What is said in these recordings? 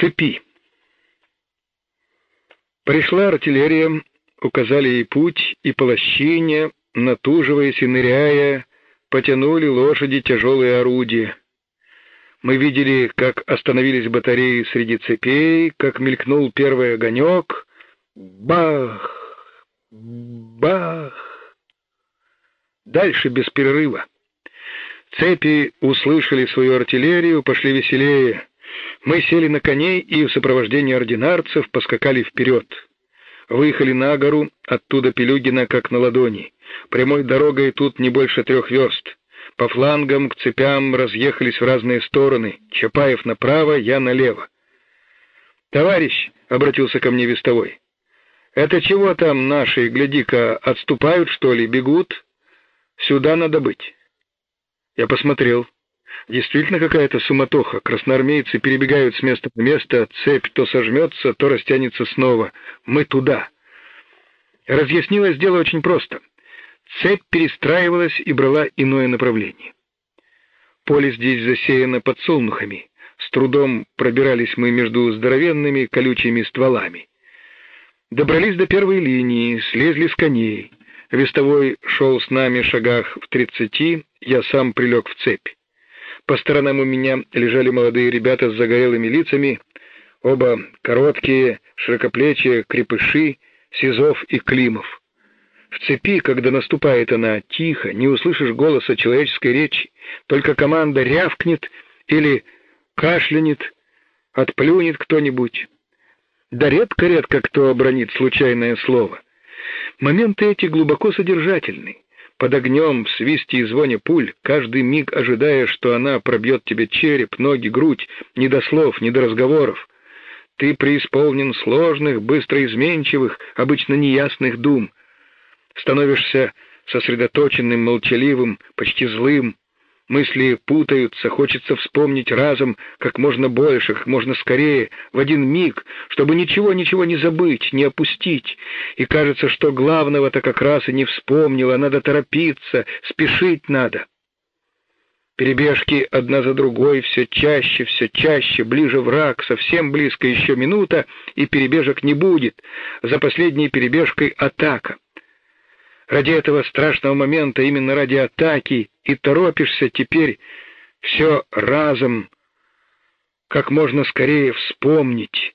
цепи. Пришла артиллерия, указали ей путь, и по лощине, натуживаясь и ныряя, потянули лошади тяжелые орудия. Мы видели, как остановились батареи среди цепей, как мелькнул первый огонек. Бах! Бах! Дальше без перерыва. Цепи услышали свою артиллерию, пошли веселее. Мы сели на коней и в сопровождении ординарцев поскакали вперед. Выехали на гору, оттуда Пелюгина как на ладони. Прямой дорогой тут не больше трех верст. По флангам к цепям разъехались в разные стороны. Чапаев направо, я налево. «Товарищ», — обратился ко мне вестовой, — «это чего там наши, гляди-ка, отступают, что ли, бегут? Сюда надо быть». Я посмотрел. Действительно какая-то суматоха. Красноармейцы перебегают с места на место, цепь то сожмется, то растянется снова. Мы туда. Разъяснилось дело очень просто. Цепь перестраивалась и брала иное направление. Поле здесь засеяно подсолнухами. С трудом пробирались мы между здоровенными колючими стволами. Добрались до первой линии, слезли с коней. Вестовой шел с нами шагах в тридцати, я сам прилег в цепь. По сторонам у меня лежали молодые ребята с загорелыми лицами, оба короткие, широкоплечие, крепыши, Сизов и Климов. В цепи, когда наступает она тихо, не услышишь голоса человеческой речи, только команда рявкнет или кашлянет, отплюнет кто-нибудь. Да редко-редко кто обронит случайное слово. Моменты эти глубоко содержательны под огнем, в свисте и звоне пуль, каждый миг ожидая, что она пробьет тебе череп, ноги, грудь, ни до слов, ни до разговоров. Ты преисполнен сложных, быстро изменчивых, обычно неясных дум. Становишься сосредоточенным, молчаливым, почти злым, Мысли путаются, хочется вспомнить разом как можно больше, как можно скорее, в один миг, чтобы ничего-ничего не забыть, не опустить. И кажется, что главного-то как раз и не вспомнила, надо торопиться, спешить надо. Перебежки одна за другой, все чаще, все чаще, ближе враг, совсем близко еще минута, и перебежек не будет. За последней перебежкой атака. Ради этого страшного момента, именно ради атаки, и торопишься теперь все разом, как можно скорее вспомнить.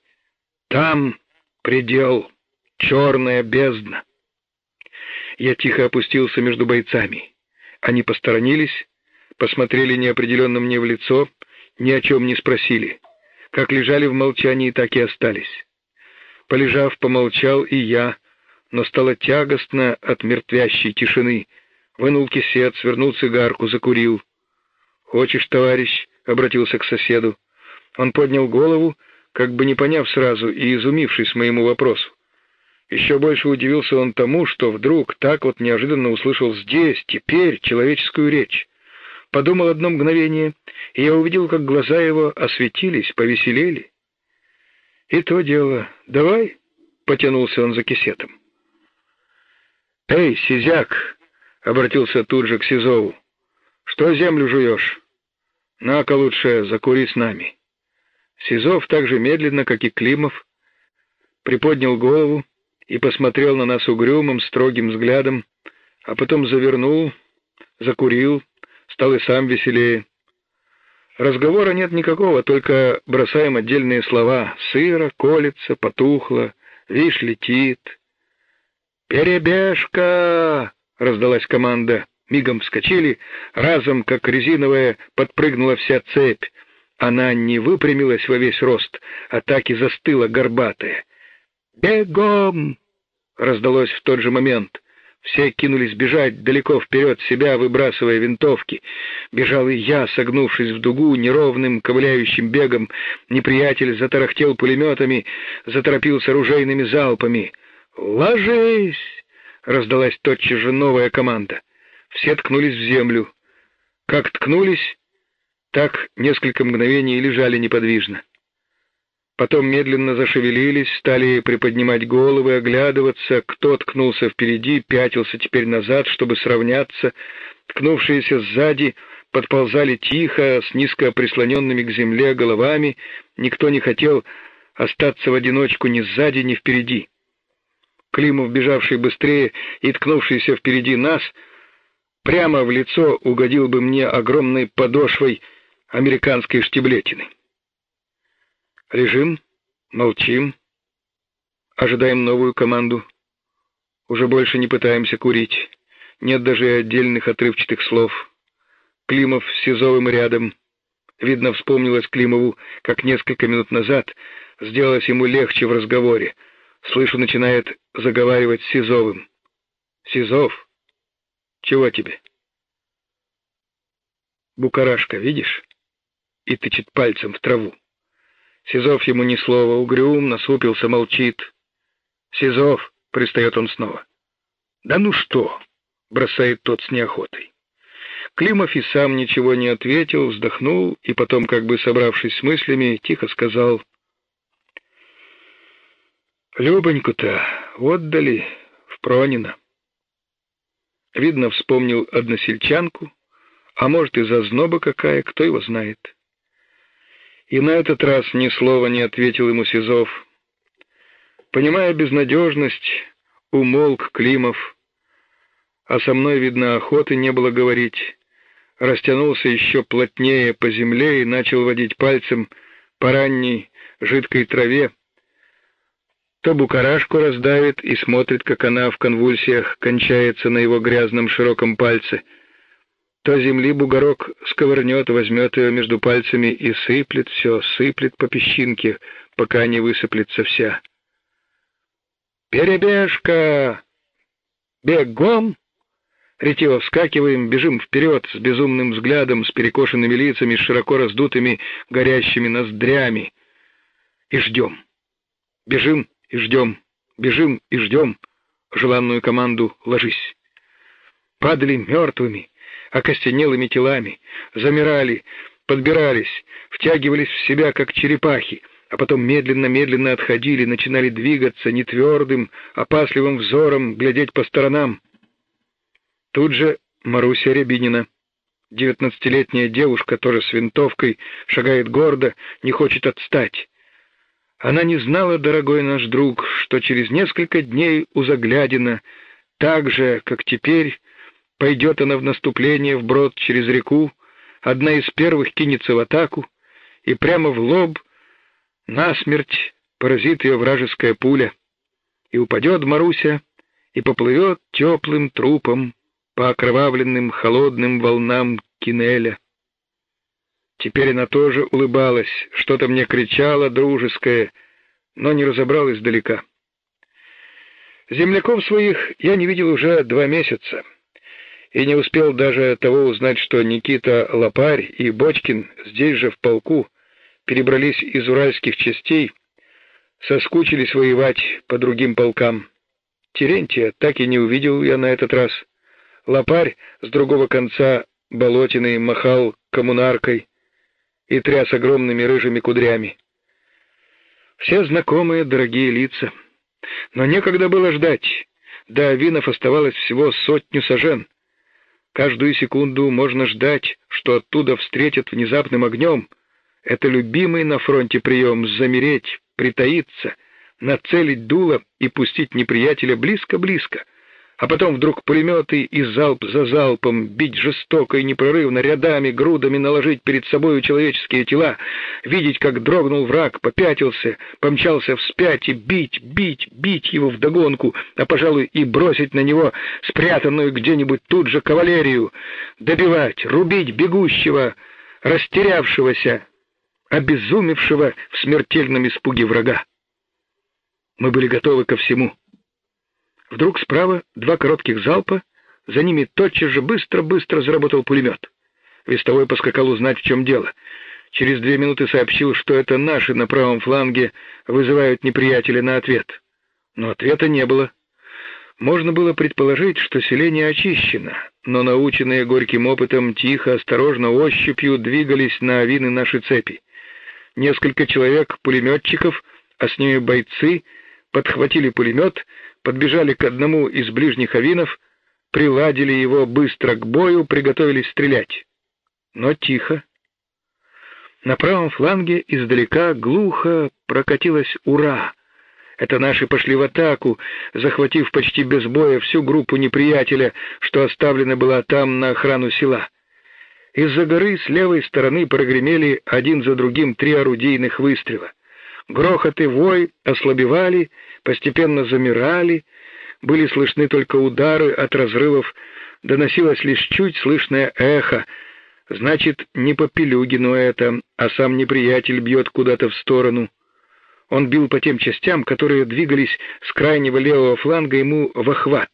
Там предел, черная бездна. Я тихо опустился между бойцами. Они посторонились, посмотрели неопределенно мне в лицо, ни о чем не спросили. Как лежали в молчании, так и остались. Полежав, помолчал и я, но стало тягостно от мертвящей тишины. Вынул кисет, свернул цигарку, закурил. «Хочешь, товарищ?» — обратился к соседу. Он поднял голову, как бы не поняв сразу и изумившись моему вопросу. Еще больше удивился он тому, что вдруг так вот неожиданно услышал здесь, теперь, человеческую речь. Подумал одно мгновение, и я увидел, как глаза его осветились, повеселели. «И то дело. Давай?» — потянулся он за кисетом. «Эй, сизяк!» — обратился тут же к Сизову. «Что землю жуешь? На-ка лучше закури с нами». Сизов так же медленно, как и Климов, приподнял голову и посмотрел на нас угрюмым, строгим взглядом, а потом завернул, закурил, стал и сам веселее. Разговора нет никакого, только бросаем отдельные слова. Сыро, колется, потухло, вишь, летит. «Перебежка!» — раздалась команда. Мигом вскочили, разом, как резиновая, подпрыгнула вся цепь. Она не выпрямилась во весь рост, а так и застыла горбатая. «Бегом!» — раздалось в тот же момент. Все кинулись бежать далеко вперед себя, выбрасывая винтовки. Бежал и я, согнувшись в дугу, неровным, ковыляющим бегом. Неприятель затарахтел пулеметами, заторопился ружейными залпами — «Ложись!» — раздалась тотчас же новая команда. Все ткнулись в землю. Как ткнулись, так несколько мгновений лежали неподвижно. Потом медленно зашевелились, стали приподнимать головы, оглядываться. Кто ткнулся впереди, пятился теперь назад, чтобы сравняться. Ткнувшиеся сзади подползали тихо, с низко прислоненными к земле головами, никто не хотел остаться в одиночку ни сзади, ни впереди. Климов, бежавший быстрее и ткнувшийся впереди нас, прямо в лицо угодил бы мне огромной подошвой американской штиблетины. Лежим, молчим, ожидаем новую команду. Уже больше не пытаемся курить. Нет даже отдельных отрывчатых слов. Климов с Сизовым рядом. Видно, вспомнилось Климову, как несколько минут назад сделалось ему легче в разговоре. Слышу, начинает заговаривать с Сизовым. «Сизов, чего тебе?» «Букарашка, видишь?» И тычет пальцем в траву. Сизов ему ни слова, угрюм, насупился, молчит. «Сизов!» — пристает он снова. «Да ну что!» — бросает тот с неохотой. Климов и сам ничего не ответил, вздохнул и потом, как бы собравшись с мыслями, тихо сказал: "Любоньку-то отдали в Пронино". Видно, вспомнил односельчанку, а может и зазноба какая, кто его знает. И на этот раз ни слова не ответил ему Сизов. Понимая безнадежность, умолк Климов, а со мной, видно, охоты не было говорить растянулся еще плотнее по земле и начал водить пальцем по ранней жидкой траве. То букарашку раздавит и смотрит, как она в конвульсиях кончается на его грязном широком пальце. То земли бугорок сковырнет, возьмет ее между пальцами и сыплет все, сыплет по песчинке, пока не высыплется вся. «Перебежка! Бегом!» Ретиво вскакиваем, бежим вперед с безумным взглядом, с перекошенными лицами, с широко раздутыми горящими ноздрями. И ждем. Бежим и ждем. Бежим и ждем. Желанную команду «Ложись». Падали мертвыми, окостенелыми телами, замирали, подбирались, втягивались в себя, как черепахи, а потом медленно-медленно отходили, начинали двигаться нетвердым, опасливым взором, глядеть по сторонам. Тут же Маруся Рябинина, девятнадцатилетняя девушка, тоже с винтовкой, шагает гордо, не хочет отстать. Она не знала, дорогой наш друг, что через несколько дней у Заглядина, так же, как теперь, пойдет она в наступление вброд через реку, одна из первых кинется в атаку, и прямо в лоб насмерть поразит ее вражеская пуля, и упадет Маруся, и поплывет теплым трупом по окровавленным холодным волнам Кинеля. Теперь она тоже улыбалась, что-то мне кричала дружеское, но не разобрал издалека. Земляков своих я не видел уже два месяца, и не успел даже того узнать, что Никита Лопарь и Бочкин здесь же в полку перебрались из уральских частей, соскучились воевать по другим полкам. Терентия так и не увидел я на этот раз. Лопарь с другого конца болотины махал коммунаркой и тряс огромными рыжими кудрями. Все знакомые, дорогие лица. Но некогда было ждать. До Авинов оставалось всего сотню сажен. Каждую секунду можно ждать, что оттуда встретят внезапным огнем. Это любимый на фронте прием — замереть, притаиться, нацелить дуло и пустить неприятеля близко-близко — а потом вдруг пулеметы и залп за залпом, бить жестоко и непрерывно, рядами, грудами наложить перед собою человеческие тела, видеть, как дрогнул враг, попятился, помчался вспять и бить, бить, бить его вдогонку, а, пожалуй, и бросить на него спрятанную где-нибудь тут же кавалерию, добивать, рубить бегущего, растерявшегося, обезумевшего в смертельном испуге врага. Мы были готовы ко всему. Вдруг справа два коротких залпа, за ними тотчас же быстро-быстро заработал пулемет. Вестовой поскакал узнать, в чем дело. Через две минуты сообщил, что это наши на правом фланге вызывают неприятеля на ответ. Но ответа не было. Можно было предположить, что селение очищено, но наученные горьким опытом тихо, осторожно, ощупью двигались на авины нашей цепи. Несколько человек, пулеметчиков, а с ними бойцы, подхватили пулемет подбежали к одному из ближних авинов, приладили его быстро к бою, приготовились стрелять. но тихо. На правом фланге издалека глухо прокатилось «Ура!». Это наши пошли в атаку, захватив почти без боя всю группу неприятеля, что оставлена была там на охрану села. Из-за горы с левой стороны прогремели один за другим три орудийных выстрела. Грохот и вой ослабевали, постепенно замирали, были слышны только удары от разрывов, доносилось лишь чуть слышное эхо. Значит, не по Пелюгину это, а сам неприятель бьет куда-то в сторону. Он бил по тем частям, которые двигались с крайнего левого фланга ему в охват.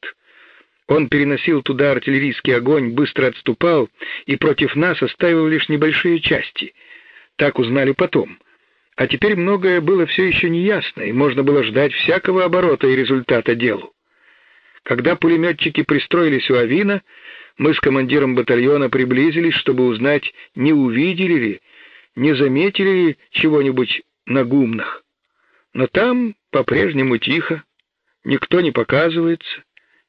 Он переносил туда артиллерийский огонь, быстро отступал и против нас оставил лишь небольшие части. Так узнали потом. А теперь многое было все еще неясно, и можно было ждать всякого оборота и результата делу. Когда пулеметчики пристроились у Авина, мы с командиром батальона приблизились, чтобы узнать, не увидели ли, не заметили ли чего-нибудь на гумнах. Но там по-прежнему тихо, никто не показывается,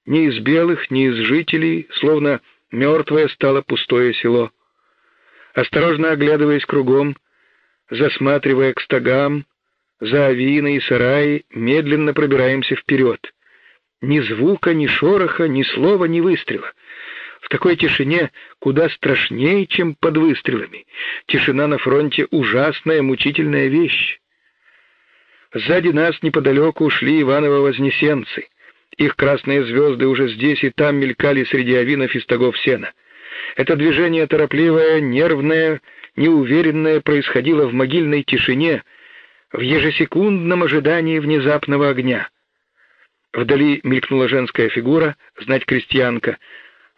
ни из белых, ни из жителей, словно мертвое стало пустое село. Осторожно оглядываясь кругом, засматривая к стогам, за авиной и сараи, медленно пробираемся вперед. Ни звука, ни шороха, ни слова, ни выстрела. В такой тишине куда страшнее, чем под выстрелами. Тишина на фронте — ужасная, мучительная вещь. Сзади нас неподалеку ушли Иваново-Вознесенцы. Их красные звезды уже здесь и там мелькали среди авинов и стогов сена. Это движение торопливое, нервное, неуверенное происходило в могильной тишине, в ежесекундном ожидании внезапного огня. Вдали мелькнула женская фигура, знать крестьянка.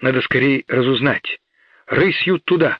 Надо скорее разузнать. Рысью туда.